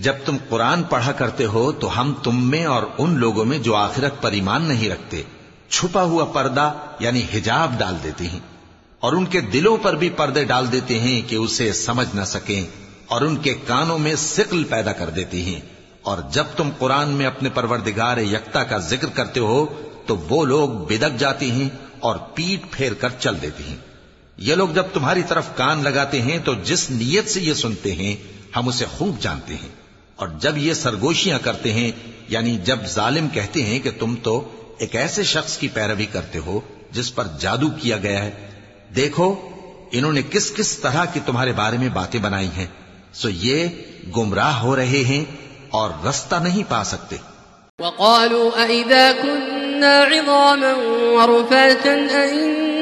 جب تم قرآن پڑھا کرتے ہو تو ہم تم میں اور ان لوگوں میں جو آخرت پر ایمان نہیں رکھتے، چھپا ہوا پردہ یعنی حجاب ڈال دیتے ہیں۔ اور ان کے دلوں پر بھی پردے ڈال دیتے ہیں کہ اسے سمجھ نہ سکیں اور ان کے کانوں میں سقل پیدا کر دیتی ہیں۔ اور جب تم قرآن میں اپنے پروردگار یکتا کا ذکر کرتے ہو تو وہ لوگ بدک جاتے ہیں اور پیٹ پھیر کر چل دیتے ہیں۔ یہ لوگ جب تمہاری طرف کان لگاتے ہیں تو جس نیت سے یہ سنتے ہیں، ہم اسے خوب جانتے ہیں۔ اور جب یہ سرگوشیاں کرتے ہیں یعنی جب ظالم کہتے ہیں کہ تم تو ایک ایسے شخص کی پیروی کرتے ہو جس پر جادو کیا گیا ہے، دیکھو، انہوں نے کس کس طرح کی تمہارے بارے میں باتیں بنائی ہیں۔ سو یہ گمراہ ہو رہے ہیں اور رستہ نہیں پا سکتے۔ وقالوا أئذا كنا عظاما ورفاتا أئنا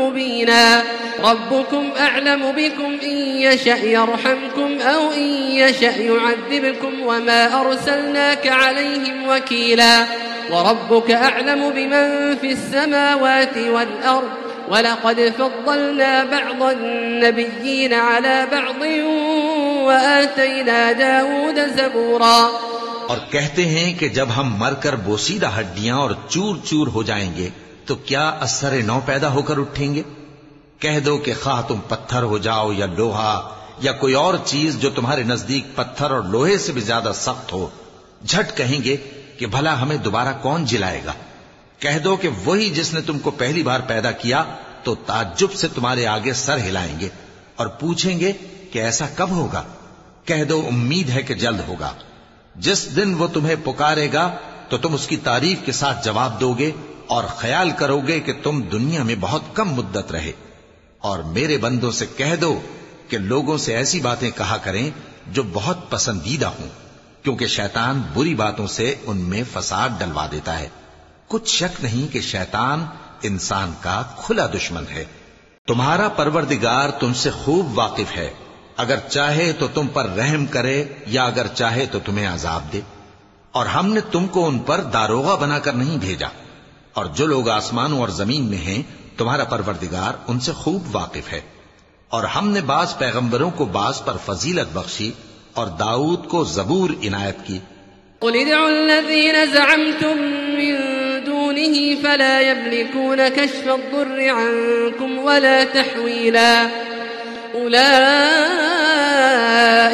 مبينا. ربكم أعلم بكم إن يشأ يرحمكم أو إن يشأ يعذبكم وما أرسلناك عليهم وكيلا. وربك أعلم بمن في السماوات والأرض. ولقد فضلنا بعض النبيين على بعض وآتينا داود زبورا. اور کہتے ہیں کہ جب ہم مر کر بوسیدہ ہڈیاں اور چور چور ہو جائیں گے تو کیا اثر نو پیدا ہو کر اٹھیں گے؟ کہہ دو کہ خواہ تم پتھر ہو جاؤ یا لوہا یا کوئی اور چیز جو تمہارے نزدیک پتھر اور لوہے سے بھی زیادہ سخت ہو، جھٹ کہیں گے کہ بھلا ہمیں دوبارہ کون جلائے گا؟ کہہ دو کہ وہی جس نے تم کو پہلی بار پیدا کیا تو تعجب سے تمہارے آگے سر ہلائیں گے اور پوچھیں گے کہ ایسا کب ہوگا؟ کہہ دو امید ہے کہ جلد ہوگا۔ جس دن وہ تمہیں پکارے گا تو تم اس کی تعریف کے ساتھ جواب دو گے اور خیال کرو گے کہ تم دنیا میں بہت کم مدت رہے۔ اور میرے بندوں سے کہہ دو کہ لوگوں سے ایسی باتیں کہا کریں جو بہت پسندیدہ ہوں، کیونکہ شیطان بری باتوں سے ان میں فساد ڈلوا دیتا ہے۔ کچھ شک نہیں کہ شیطان انسان کا کھلا دشمن ہے۔ تمہارا پروردگار تم سے خوب واقف ہے۔ اگر چاہے تو تم پر رحم کرے یا اگر چاہے تو تمہیں عذاب دے۔ اور ہم نے تم کو ان پر داروغہ بنا کر نہیں بھیجا۔ اور جو لوگ آسمانوں اور زمین میں ہیں، تمہارا پروردگار ان سے خوب واقف ہے۔ اور ہم نے بعض پیغمبروں کو بعض پر فضیلت بخشی اور داؤد کو زبور عنایت کی۔ قل ادعوا الذين زعمتم من دونه فلا يملكون كشف الضر عنكم ولا تحويلا. أولئك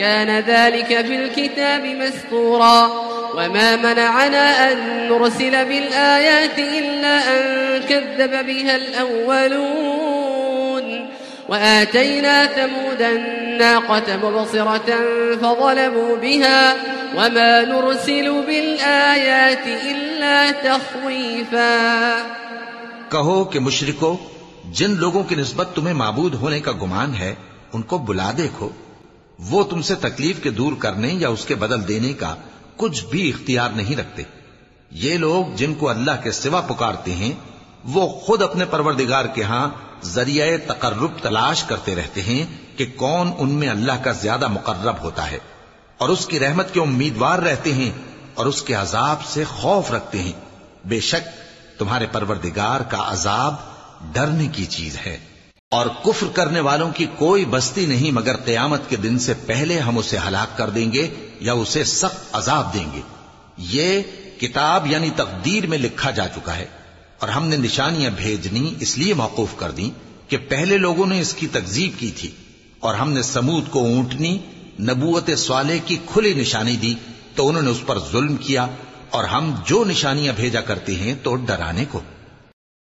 كان ذلك في الكتاب مسطورا وما منعنا أن نرسل بالآيات إلا أن كذب بها الأولون وآتينا ثمود الناقة مبصرة فظلموا بها وما نرسل بالآيات إلا تخويفا کہو کہ مشرکو، جن لوگوں کی نسبت تمہیں معبود ہونے کا گمان ہے، ان کو بلا دیکھو۔ وہ تم سے تکلیف کے دور کرنے یا اس کے بدل دینے کا کچھ بھی اختیار نہیں رکھتے۔ یہ لوگ جن کو اللہ کے سوا پکارتے ہیں، وہ خود اپنے پروردگار کے ہاں ذریعہ تقرب تلاش کرتے رہتے ہیں کہ کون ان میں اللہ کا زیادہ مقرب ہوتا ہے۔ اور اس کی رحمت کے امیدوار رہتے ہیں اور اس کے عذاب سے خوف رکھتے ہیں۔ بے شک تمہارے پروردگار کا عذاب ڈرنے کی چیز ہے۔ اور کفر کرنے والوں کی کوئی بستی نہیں، مگر قیامت کے دن سے پہلے ہم اسے ہلاک کر دیں گے یا اسے سخت عذاب دیں گے۔ یہ کتاب یعنی تقدیر میں لکھا جا چکا ہے اور ہم نے نشانیاں بھیجنی، اس لیے موقوف کر دی کہ پہلے لوگوں نے اس کی تکزیب کی تھی اور ہم نے سمود کو اونٹنی، نبوت سوالے کی کھلی نشانی دی تو انہوں نے اس پر ظلم کیا اور ہم جو نشانیاں بھیجا کرتے ہیں تو ڈرانے کو۔